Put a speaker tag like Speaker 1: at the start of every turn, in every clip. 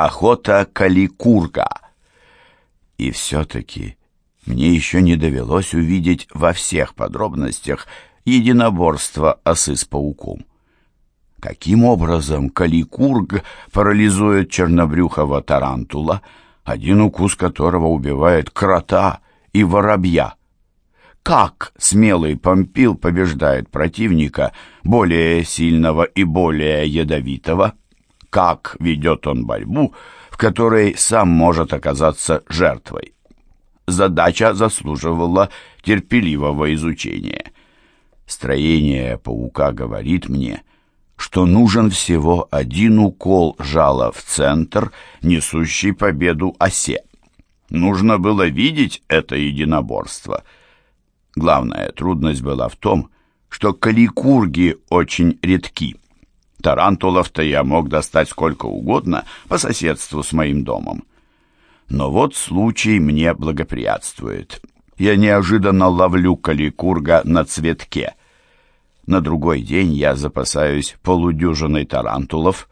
Speaker 1: Охота каликурга. И все-таки мне еще не довелось увидеть во всех подробностях единоборство осы с пауком. Каким образом каликург парализует чернобрюхого тарантула, один укус которого убивает крота и воробья? Как смелый помпил побеждает противника, более сильного и более ядовитого? Как ведет он борьбу, в которой сам может оказаться жертвой? Задача заслуживала терпеливого изучения. Строение паука говорит мне, что нужен всего один укол жала в центр, несущий победу осе. Нужно было видеть это единоборство. Главная трудность была в том, что каликурги очень редки. Тарантулов-то я мог достать сколько угодно по соседству с моим домом. Но вот случай мне благоприятствует. Я неожиданно ловлю каликурга на цветке. На другой день я запасаюсь полудюжиной тарантулов.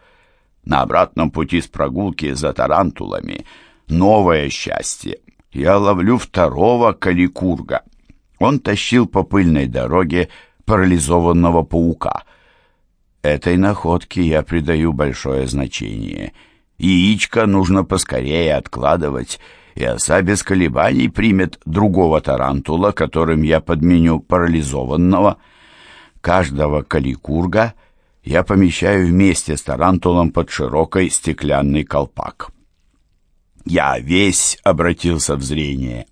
Speaker 1: На обратном пути с прогулки за тарантулами новое счастье. Я ловлю второго каликурга. Он тащил по пыльной дороге парализованного паука. Этой находке я придаю большое значение. Яичко нужно поскорее откладывать, и оса без колебаний примет другого тарантула, которым я подменю парализованного — Каждого каликурга я помещаю вместе с тарантулом под широкой стеклянный колпак. Я весь обратился в зрение.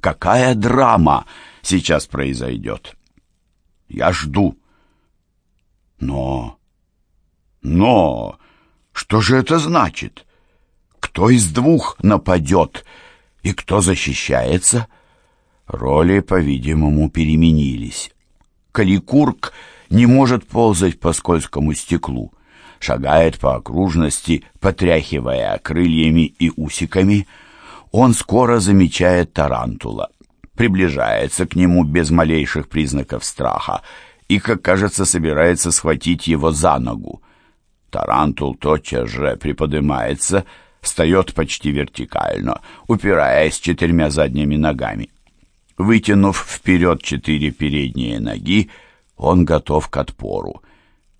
Speaker 1: Какая драма сейчас произойдет? Я жду. Но... Но... Что же это значит? Кто из двух нападет и кто защищается? Роли, по-видимому, переменились. Каликург не может ползать по скользкому стеклу, шагает по окружности, потряхивая крыльями и усиками. Он скоро замечает тарантула, приближается к нему без малейших признаков страха и, как кажется, собирается схватить его за ногу. Тарантул тотчас же приподнимается, встает почти вертикально, упираясь четырьмя задними ногами. Вытянув вперед четыре передние ноги, он готов к отпору.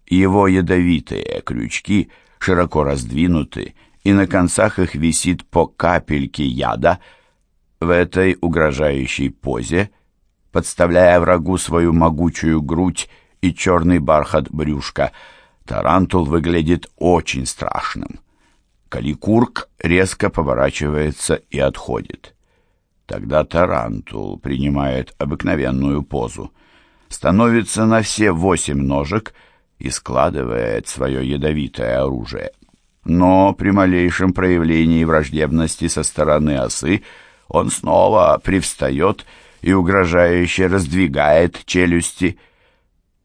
Speaker 1: Его ядовитые крючки широко раздвинуты, и на концах их висит по капельке яда. В этой угрожающей позе, подставляя врагу свою могучую грудь и черный бархат брюшка, тарантул выглядит очень страшным. Каликург резко поворачивается и отходит. Тогда тарантул принимает обыкновенную позу, становится на все восемь ножек и складывает свое ядовитое оружие. Но при малейшем проявлении враждебности со стороны осы он снова привстает и угрожающе раздвигает челюсти.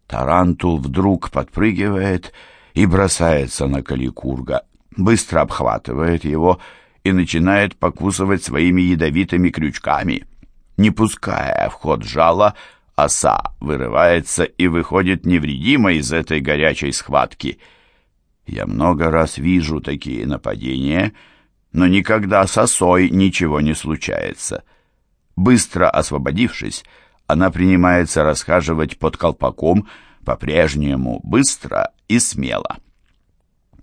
Speaker 1: Тарантул вдруг подпрыгивает и бросается на Каликурга, быстро обхватывает его и начинает покусывать своими ядовитыми крючками. Не пуская в ход жала, оса вырывается и выходит невредимо из этой горячей схватки. Я много раз вижу такие нападения, но никогда с осой ничего не случается. Быстро освободившись, она принимается расхаживать под колпаком, по-прежнему быстро и смело.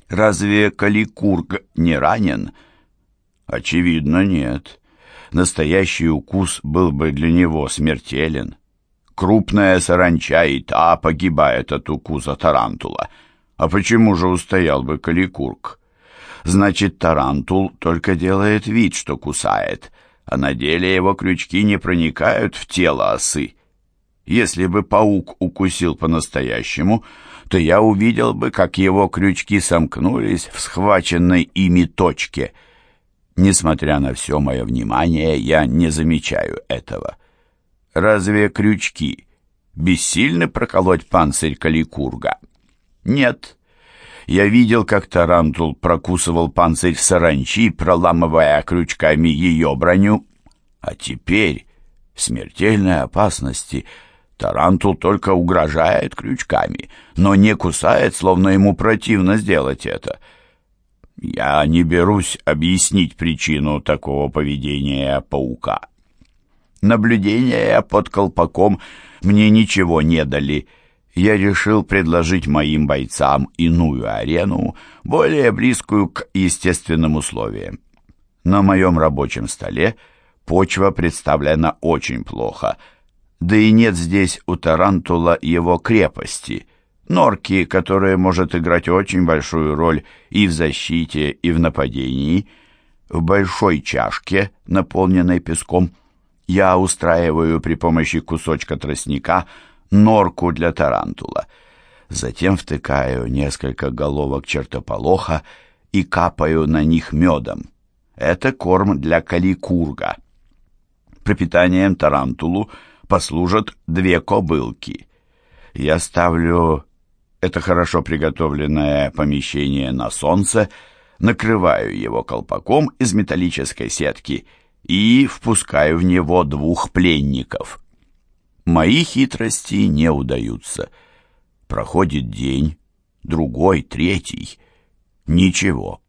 Speaker 1: Разве Каликург не ранен? — Очевидно, нет. Настоящий укус был бы для него смертелен. Крупная саранча и та погибает от укуса тарантула. А почему же устоял бы каликург? Значит, тарантул только делает вид, что кусает, а на деле его крючки не проникают в тело осы. Если бы паук укусил по-настоящему, то я увидел бы, как его крючки сомкнулись в схваченной ими точке — Несмотря на все мое внимание, я не замечаю этого. Разве крючки бессильны проколоть панцирь каликурга? Нет. Я видел, как тарантул прокусывал панцирь саранчи, проламывая крючками ее броню. А теперь, в смертельной опасности, тарантул только угрожает крючками, но не кусает, словно ему противно сделать это — Я не берусь объяснить причину такого поведения паука. Наблюдения под колпаком мне ничего не дали. Я решил предложить моим бойцам иную арену, более близкую к естественным условиям. На моем рабочем столе почва представлена очень плохо, да и нет здесь у тарантула его крепости, норки, которая может играть очень большую роль и в защите, и в нападении. В большой чашке, наполненной песком, я устраиваю при помощи кусочка тростника норку для тарантула. Затем втыкаю несколько головок чертополоха и капаю на них медом. Это корм для каликурга. Пропитанием тарантулу послужат две кобылки. Я ставлю это хорошо приготовленное помещение на солнце, накрываю его колпаком из металлической сетки и впускаю в него двух пленников. Мои хитрости не удаются. Проходит день, другой, третий. Ничего.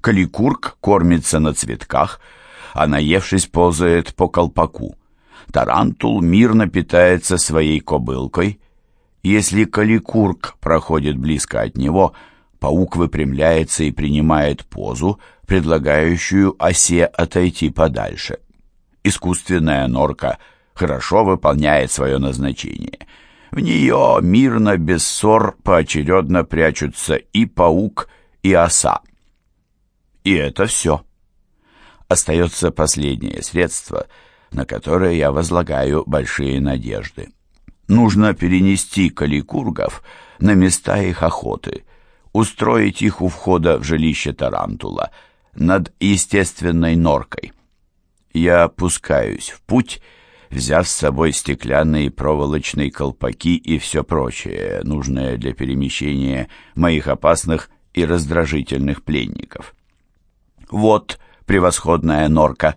Speaker 1: Каликург кормится на цветках, а наевшись ползает по колпаку. Тарантул мирно питается своей кобылкой. Если каликург проходит близко от него, паук выпрямляется и принимает позу, предлагающую осе отойти подальше. Искусственная норка хорошо выполняет свое назначение. В нее мирно, без ссор, поочередно прячутся и паук, и оса. И это все. Остается последнее средство, на которое я возлагаю большие надежды. Нужно перенести каликургов на места их охоты, устроить их у входа в жилище тарантула над естественной норкой. Я пускаюсь в путь, взяв с собой стеклянные проволочные колпаки и все прочее, нужное для перемещения моих опасных и раздражительных пленников. Вот превосходная норка.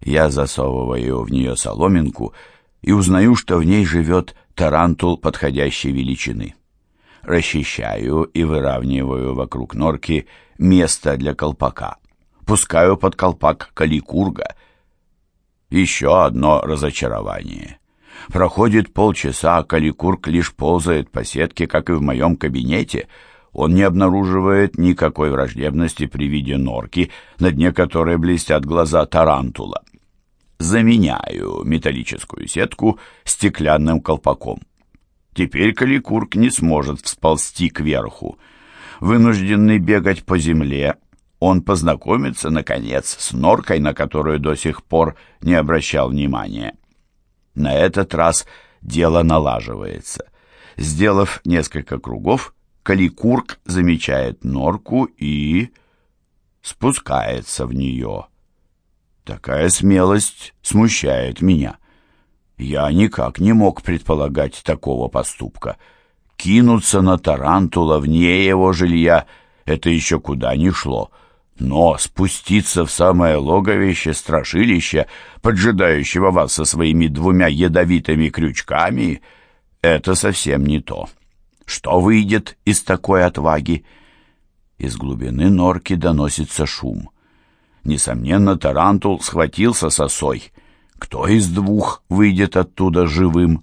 Speaker 1: Я засовываю в нее соломинку и узнаю, что в ней живет тарантул подходящей величины. Расчищаю и выравниваю вокруг норки место для колпака. Пускаю под колпак каликурга. Еще одно разочарование. Проходит полчаса, а каликург лишь ползает по сетке, как и в моем кабинете — он не обнаруживает никакой враждебности при виде норки, на дне которой блестят глаза тарантула. Заменяю металлическую сетку стеклянным колпаком. Теперь каликурк не сможет всползти кверху. Вынужденный бегать по земле, он познакомится, наконец, с норкой, на которую до сих пор не обращал внимания. На этот раз дело налаживается. Сделав несколько кругов, Каликурк замечает норку и спускается в нее. Такая смелость смущает меня. Я никак не мог предполагать такого поступка. Кинуться на тарантула вне его жилья — это еще куда ни шло. Но спуститься в самое логовище страшилища, поджидающего вас со своими двумя ядовитыми крючками — это совсем не то. Что выйдет из такой отваги? Из глубины норки доносится шум. Несомненно, тарантул схватился с осой. Кто из двух выйдет оттуда живым?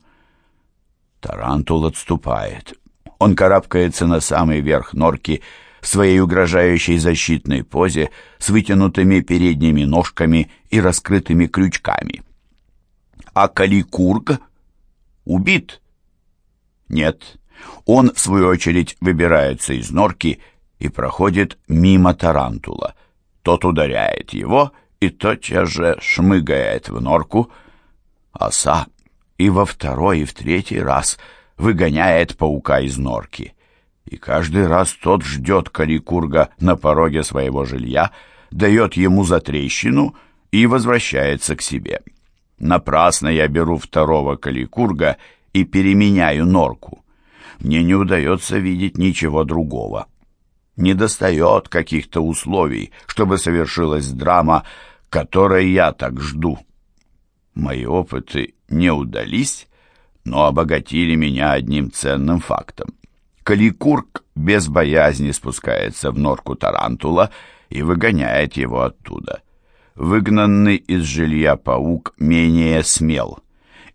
Speaker 1: Тарантул отступает. Он карабкается на самый верх норки в своей угрожающей защитной позе с вытянутыми передними ножками и раскрытыми крючками. А Каликург убит? Нет, он, в свою очередь, выбирается из норки и проходит мимо тарантула. Тот ударяет его и тотчас же шмыгает в норку. Оса и во второй, и в третий раз выгоняет паука из норки. И каждый раз тот ждет Каликурга на пороге своего жилья, дает ему затрещину и возвращается к себе. Напрасно я беру второго Каликурга и переменяю норку мне не удается видеть ничего другого. Не достает каких-то условий, чтобы совершилась драма, которой я так жду. Мои опыты не удались, но обогатили меня одним ценным фактом. Каликург без боязни спускается в норку тарантула и выгоняет его оттуда. Выгнанный из жилья паук менее смел,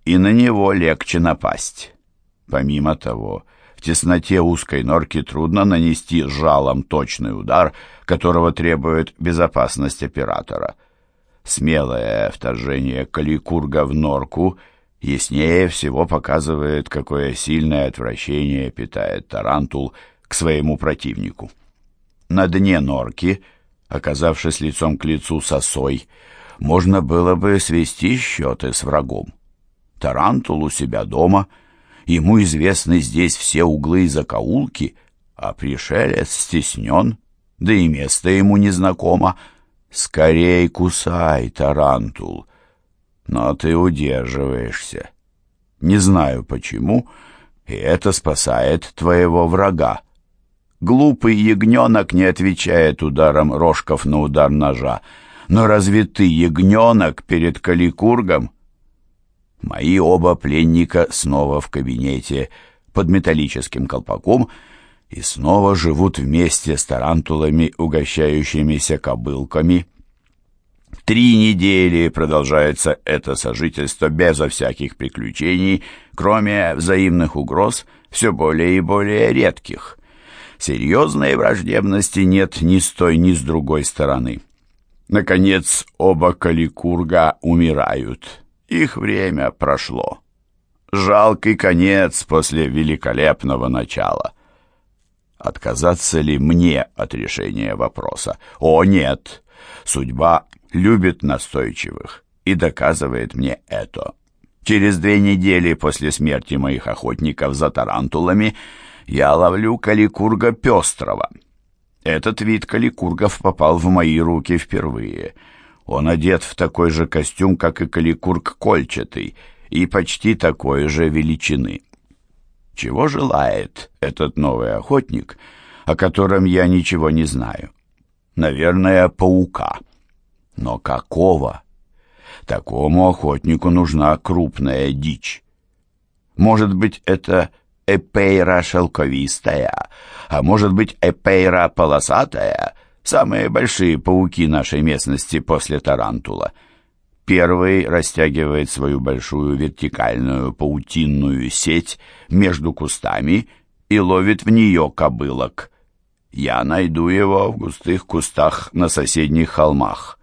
Speaker 1: и на него легче напасть. Помимо того, в тесноте узкой норки трудно нанести жалом точный удар, которого требует безопасность оператора. Смелое вторжение каликурга в норку яснее всего показывает, какое сильное отвращение питает тарантул к своему противнику. На дне норки, оказавшись лицом к лицу с осой, можно было бы свести счеты с врагом. Тарантул у себя дома — Ему известны здесь все углы и закоулки, а пришелец стеснен, да и место ему незнакомо. Скорей кусай, тарантул, но ты удерживаешься. Не знаю почему, и это спасает твоего врага. Глупый ягненок не отвечает ударом рожков на удар ножа. Но разве ты ягненок перед каликургом? Мои оба пленника снова в кабинете под металлическим колпаком и снова живут вместе с тарантулами, угощающимися кобылками. Три недели продолжается это сожительство безо всяких приключений, кроме взаимных угроз, все более и более редких. Серьезной враждебности нет ни с той, ни с другой стороны. Наконец, оба каликурга умирают. Их время прошло. Жалкий конец после великолепного начала. Отказаться ли мне от решения вопроса? О, нет! Судьба любит настойчивых и доказывает мне это. Через две недели после смерти моих охотников за тарантулами я ловлю каликурга пестрого. Этот вид каликургов попал в мои руки впервые — он одет в такой же костюм, как и каликурк кольчатый, и почти такой же величины. Чего желает этот новый охотник, о котором я ничего не знаю? Наверное, паука. Но какого? Такому охотнику нужна крупная дичь. Может быть, это эпейра шелковистая, а может быть, эпейра полосатая — Самые большие пауки нашей местности после тарантула. Первый растягивает свою большую вертикальную паутинную сеть между кустами и ловит в нее кобылок. Я найду его в густых кустах на соседних холмах.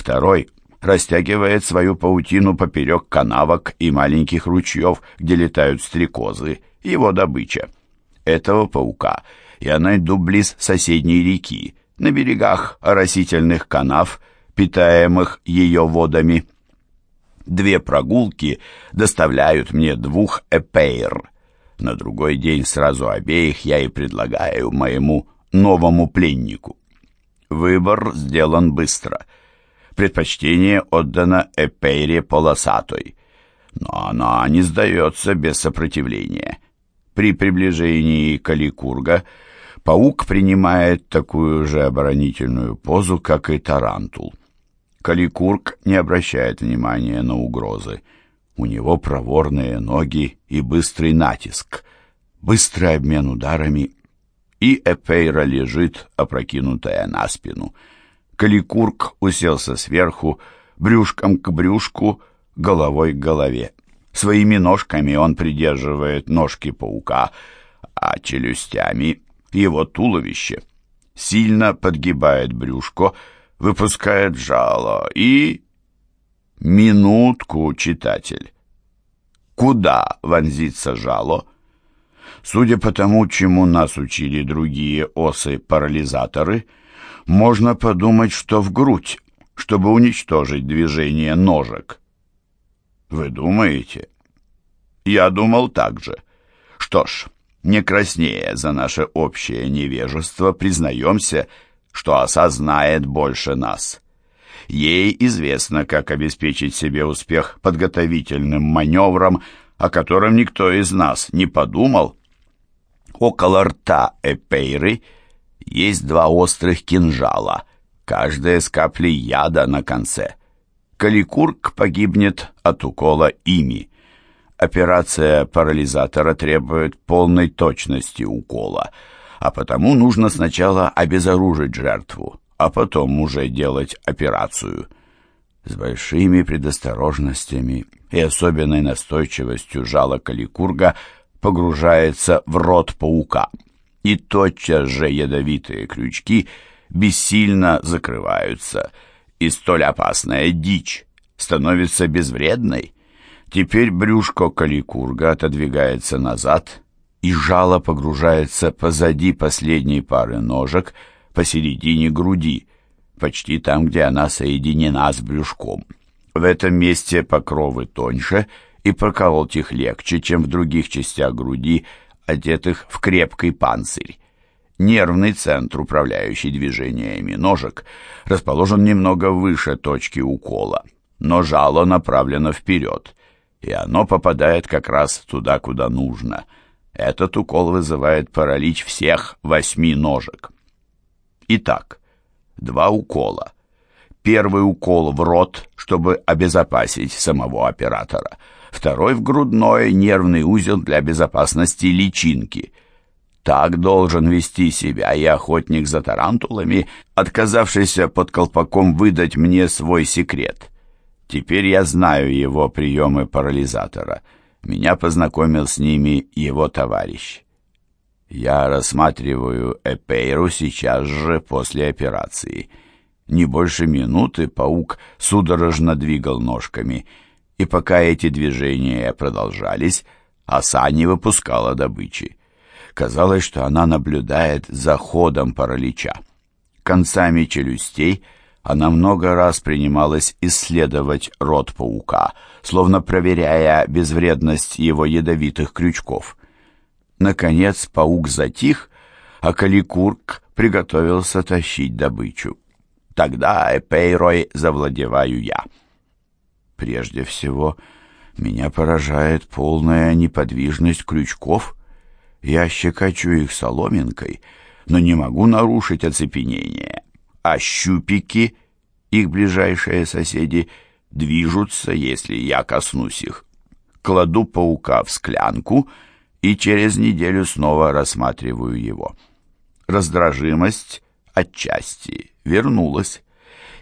Speaker 1: Второй растягивает свою паутину поперек канавок и маленьких ручьев, где летают стрекозы, его добыча. Этого паука я найду близ соседней реки, на берегах оросительных канав, питаемых ее водами. Две прогулки доставляют мне двух эпейр. На другой день сразу обеих я и предлагаю моему новому пленнику. Выбор сделан быстро. Предпочтение отдано эпейре полосатой, но она не сдается без сопротивления. При приближении Каликурга – Паук принимает такую же оборонительную позу, как и тарантул. Каликург не обращает внимания на угрозы. У него проворные ноги и быстрый натиск, быстрый обмен ударами, и Эпейра лежит, опрокинутая на спину. Каликург уселся сверху, брюшком к брюшку, головой к голове. Своими ножками он придерживает ножки паука, а челюстями его туловище, сильно подгибает брюшко, выпускает жало и... Минутку, читатель. Куда вонзится жало? Судя по тому, чему нас учили другие осы-парализаторы, можно подумать, что в грудь, чтобы уничтожить движение ножек. Вы думаете? Я думал так же. Что ж, не краснея за наше общее невежество, признаемся, что осознает больше нас. Ей известно, как обеспечить себе успех подготовительным маневром, о котором никто из нас не подумал. Около рта Эпейры есть два острых кинжала, каждая с каплей яда на конце. Каликурк погибнет от укола ими. Операция парализатора требует полной точности укола, а потому нужно сначала обезоружить жертву, а потом уже делать операцию. С большими предосторожностями и особенной настойчивостью жало каликурга погружается в рот паука, и тотчас же ядовитые крючки бессильно закрываются, и столь опасная дичь становится безвредной. Теперь брюшко каликурга отодвигается назад, и жало погружается позади последней пары ножек посередине груди, почти там, где она соединена с брюшком. В этом месте покровы тоньше, и проколоть их легче, чем в других частях груди, одетых в крепкий панцирь. Нервный центр, управляющий движениями ножек, расположен немного выше точки укола, но жало направлено вперед, и оно попадает как раз туда, куда нужно. Этот укол вызывает паралич всех восьми ножек. Итак, два укола. Первый укол в рот, чтобы обезопасить самого оператора. Второй в грудной нервный узел для безопасности личинки. Так должен вести себя и охотник за тарантулами, отказавшийся под колпаком выдать мне свой секрет. Теперь я знаю его приемы парализатора. Меня познакомил с ними его товарищ. Я рассматриваю Эпейру сейчас же после операции. Не больше минуты паук судорожно двигал ножками, и пока эти движения продолжались, оса не выпускала добычи. Казалось, что она наблюдает за ходом паралича. Концами челюстей она много раз принималась исследовать рот паука, словно проверяя безвредность его ядовитых крючков. Наконец паук затих, а Каликурк приготовился тащить добычу. Тогда Эпейрой завладеваю я. Прежде всего, меня поражает полная неподвижность крючков — я щекочу их соломинкой, но не могу нарушить оцепенение. А щупики, их ближайшие соседи, движутся, если я коснусь их. Кладу паука в склянку и через неделю снова рассматриваю его. Раздражимость отчасти вернулась.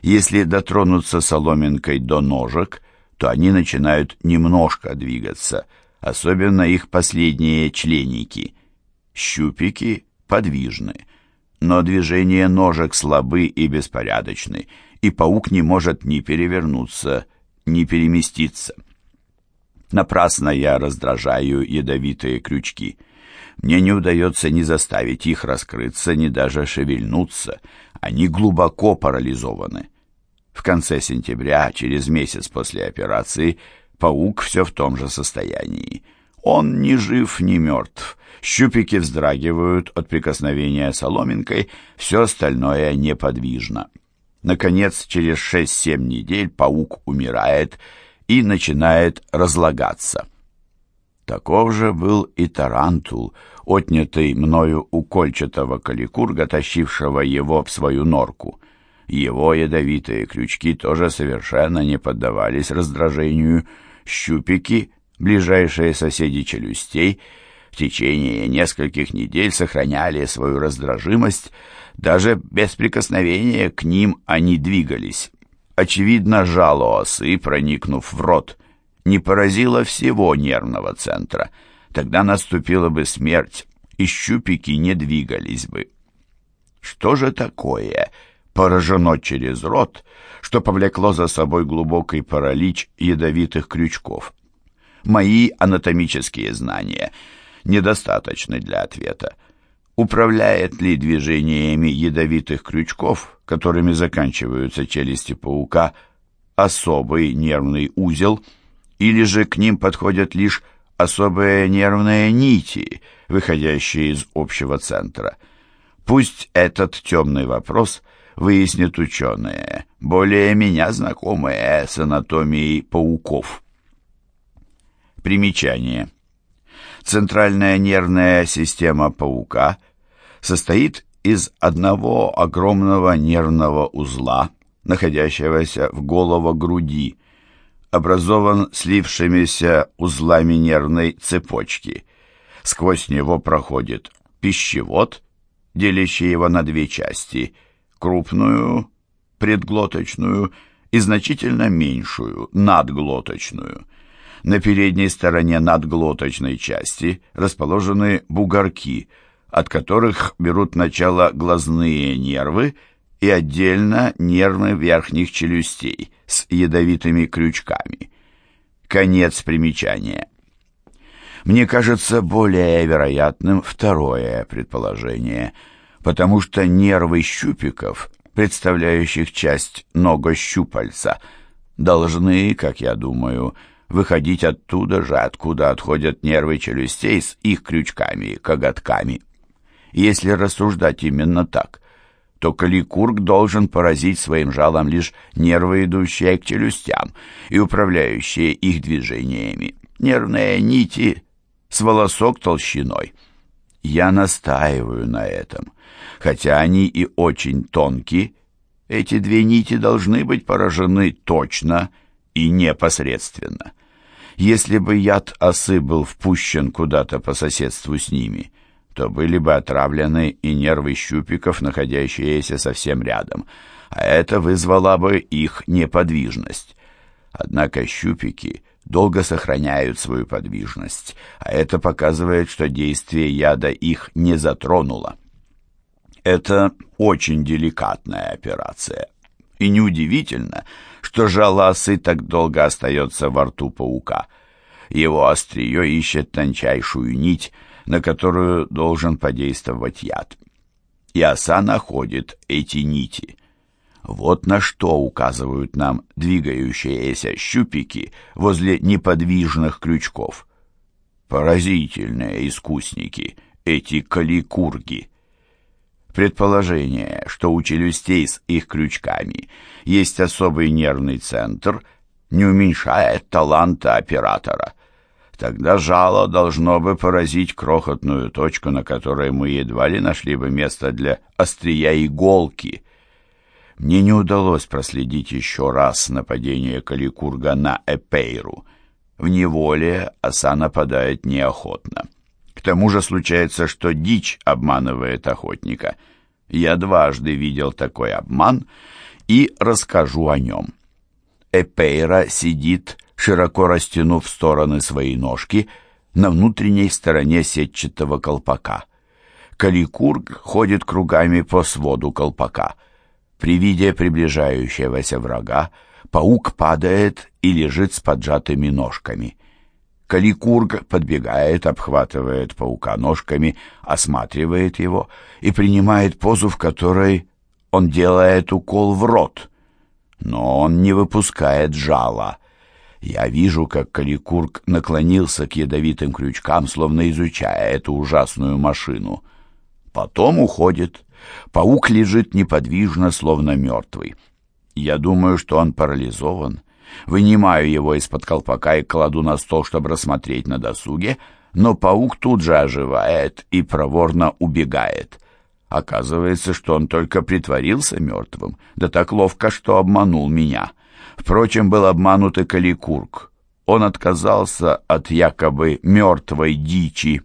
Speaker 1: Если дотронуться соломинкой до ножек, то они начинают немножко двигаться — особенно их последние членики. Щупики подвижны, но движения ножек слабы и беспорядочны, и паук не может ни перевернуться, ни переместиться. Напрасно я раздражаю ядовитые крючки. Мне не удается ни заставить их раскрыться, ни даже шевельнуться. Они глубоко парализованы. В конце сентября, через месяц после операции, Паук все в том же состоянии. Он ни жив, ни мертв. Щупики вздрагивают от прикосновения соломинкой, все остальное неподвижно. Наконец, через 6-7 недель паук умирает и начинает разлагаться. Таков же был и тарантул, отнятый мною у кольчатого каликурга, тащившего его в свою норку. Его ядовитые крючки тоже совершенно не поддавались раздражению, щупики, ближайшие соседи челюстей, в течение нескольких недель сохраняли свою раздражимость, даже без прикосновения к ним они двигались. Очевидно, жало осы, проникнув в рот, не поразило всего нервного центра. Тогда наступила бы смерть, и щупики не двигались бы. Что же такое поражено через рот, что повлекло за собой глубокий паралич ядовитых крючков. Мои анатомические знания недостаточны для ответа. Управляет ли движениями ядовитых крючков, которыми заканчиваются челюсти паука, особый нервный узел, или же к ним подходят лишь особые нервные нити, выходящие из общего центра? Пусть этот темный вопрос – выяснят ученые, более меня знакомые с анатомией пауков. Примечание. Центральная нервная система паука состоит из одного огромного нервного узла, находящегося в голово-груди, образован слившимися узлами нервной цепочки. Сквозь него проходит пищевод делящие его на две части – крупную, предглоточную и значительно меньшую, надглоточную. На передней стороне надглоточной части расположены бугорки, от которых берут начало глазные нервы и отдельно нервы верхних челюстей с ядовитыми крючками. Конец примечания. Мне кажется более вероятным второе предположение, потому что нервы щупиков, представляющих часть ногощупальца, должны, как я думаю, выходить оттуда же, откуда отходят нервы челюстей с их крючками и коготками. Если рассуждать именно так, то каликург должен поразить своим жалом лишь нервы, идущие к челюстям и управляющие их движениями. Нервные нити с волосок толщиной. Я настаиваю на этом. Хотя они и очень тонкие, эти две нити должны быть поражены точно и непосредственно. Если бы яд осы был впущен куда-то по соседству с ними, то были бы отравлены и нервы щупиков, находящиеся совсем рядом, а это вызвало бы их неподвижность. Однако щупики долго сохраняют свою подвижность, а это показывает, что действие яда их не затронуло. Это очень деликатная операция. И неудивительно, что жало осы так долго остается во рту паука. Его острие ищет тончайшую нить, на которую должен подействовать яд. И оса находит эти нити. Вот на что указывают нам двигающиеся щупики возле неподвижных крючков. Поразительные искусники, эти каликурги. Предположение, что у челюстей с их крючками есть особый нервный центр, не уменьшает таланта оператора. Тогда жало должно бы поразить крохотную точку, на которой мы едва ли нашли бы место для острия иголки. Мне не удалось проследить еще раз нападение Каликурга на Эпейру. В неволе оса нападает неохотно. К тому же случается, что дичь обманывает охотника. Я дважды видел такой обман и расскажу о нем. Эпейра сидит широко растянув в стороны свои ножки на внутренней стороне сетчатого колпака. Каликург ходит кругами по своду колпака. При виде приближающегося врага паук падает и лежит с поджатыми ножками. Каликург подбегает, обхватывает паука ножками, осматривает его и принимает позу, в которой он делает укол в рот. Но он не выпускает жала — я вижу, как Каликург наклонился к ядовитым крючкам, словно изучая эту ужасную машину. Потом уходит. Паук лежит неподвижно, словно мертвый. Я думаю, что он парализован. Вынимаю его из-под колпака и кладу на стол, чтобы рассмотреть на досуге, но паук тут же оживает и проворно убегает. Оказывается, что он только притворился мертвым, да так ловко, что обманул меня. Впрочем, был обманут и Каликург. Он отказался от якобы мертвой дичи,